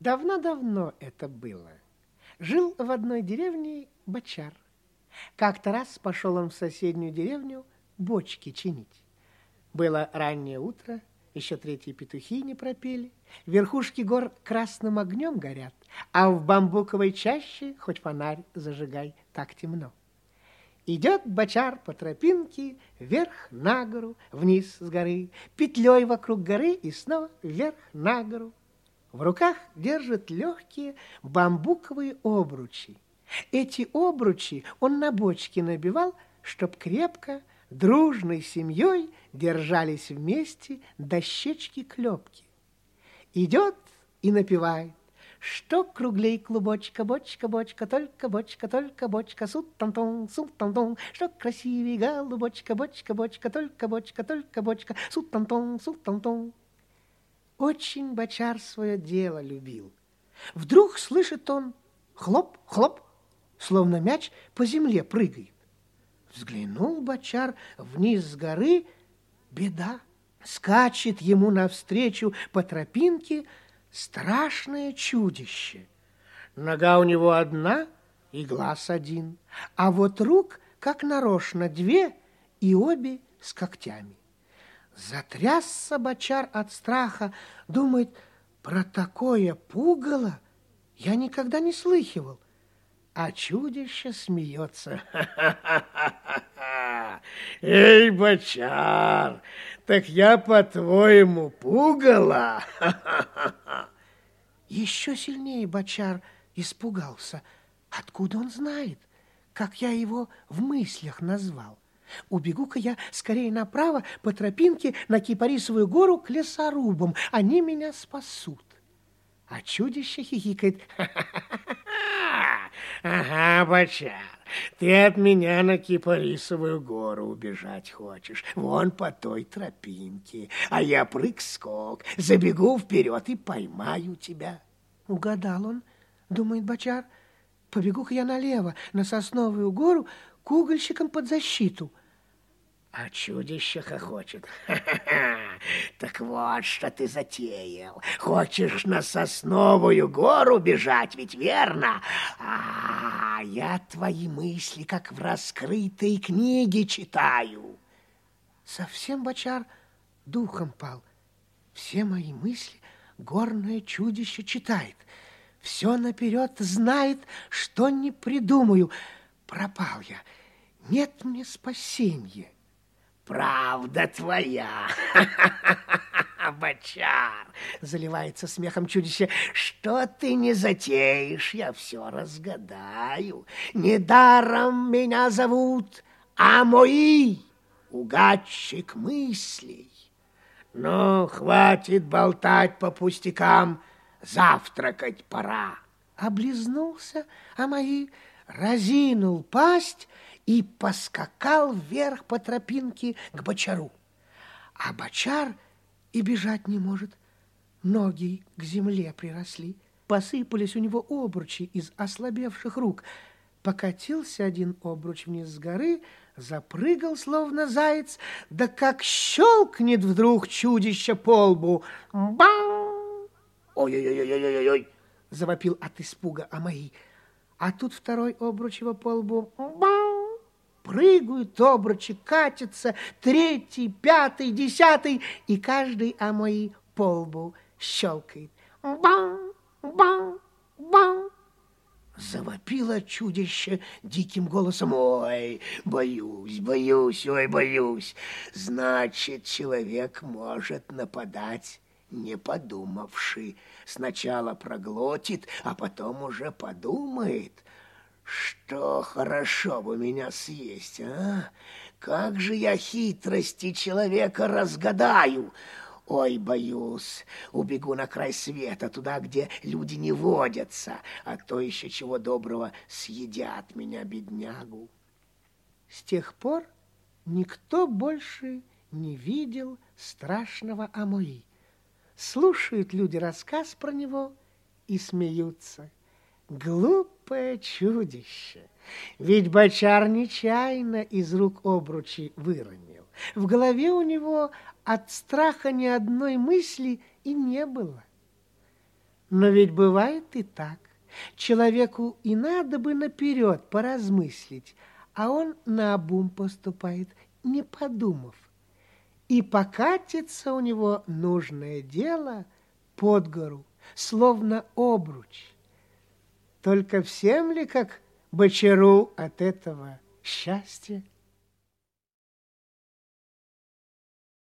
Давно-давно это было. Жил в одной деревне бочар. Как-то раз пошел он в соседнюю деревню бочки чинить. Было раннее утро, еще третьи петухи не пропели, верхушки гор красным огнем горят, а в бамбуковой чаще хоть фонарь зажигай, так темно. Идет бочар по тропинке вверх на гору, вниз с горы, петлей вокруг горы и снова вверх на гору. В руках держит легкие бамбуковые обручи. Эти обручи он на бочке набивал, чтоб крепко, дружной семьей держались вместе дощечки-клепки. Идет и напевает. Что круглей клубочка, бочка, бочка, только бочка, только бочка, сут-тан-тон, сут-тан-тон, что красивей голубочка, бочка, бочка, только бочка, только бочка, сут-тан-тон, сут-тан-тон. Очень бочар свое дело любил. Вдруг слышит он хлоп, хлоп, словно мяч по земле прыгает. Взглянул бочар вниз с горы, беда, скачет ему навстречу по тропинке страшное чудище. Нога у него одна и глаз один, а вот рук, как нарочно, две и обе с когтями. Затрясся бочар от страха, думает, про такое пугало я никогда не слыхивал. А чудище смеется. Эй, бочар, так я, по-твоему, пугало? Еще сильнее бочар испугался. Откуда он знает, как я его в мыслях назвал? Убегу-ка я скорее направо по тропинке на Кипарисовую гору к лесорубам. Они меня спасут. А чудище хихикает. Ага, бочар, ты от меня на Кипарисовую гору убежать хочешь. Вон по той тропинке. А я прыг-скок, забегу вперед и поймаю тебя. Угадал он, думает бочар. Побегу-ка я налево, на Сосновую гору, к угольщикам под защиту. А чудище хохочет. Так вот, что ты затеял. Хочешь на Сосновую гору бежать, ведь верно? А я твои мысли, как в раскрытой книге, читаю. Совсем бочар духом пал. Все мои мысли горное чудище читает. Все наперед знает, что не придумаю. Пропал я. Нет мне спасения. Правда твоя, бочар, заливается смехом чудище. Что ты не затеешь, я все разгадаю. Недаром меня зовут Амои, угадчик мыслей. Ну, хватит болтать по пустякам, завтракать пора. Облизнулся Амои, разинул пасть и поскакал вверх по тропинке к бочару. А бочар и бежать не может. Ноги к земле приросли, посыпались у него обручи из ослабевших рук. Покатился один обруч вниз с горы, запрыгал, словно заяц, да как щелкнет вдруг чудище по лбу. Бам! Ой-ой-ой-ой-ой-ой! Завопил от испуга Амаи. А тут второй обруч его по лбу. Бам! прыгают обручи, катятся, третий, пятый, десятый, и каждый о мои полбу щелкает. Бам, бам, бам. Завопило чудище диким голосом. Ой, боюсь, боюсь, ой, боюсь. Значит, человек может нападать, не подумавши. Сначала проглотит, а потом уже подумает. Что хорошо бы меня съесть, а? Как же я хитрости человека разгадаю? Ой, боюсь, убегу на край света, туда, где люди не водятся, а то еще чего доброго съедят меня, беднягу. С тех пор никто больше не видел страшного Амуи. Слушают люди рассказ про него и смеются. Глупое чудище! Ведь бочар нечаянно из рук обручи выронил. В голове у него от страха ни одной мысли и не было. Но ведь бывает и так. Человеку и надо бы наперед поразмыслить, а он на обум поступает, не подумав. И покатится у него нужное дело под гору, словно обруч. Только всем ли, как бочару от этого счастья?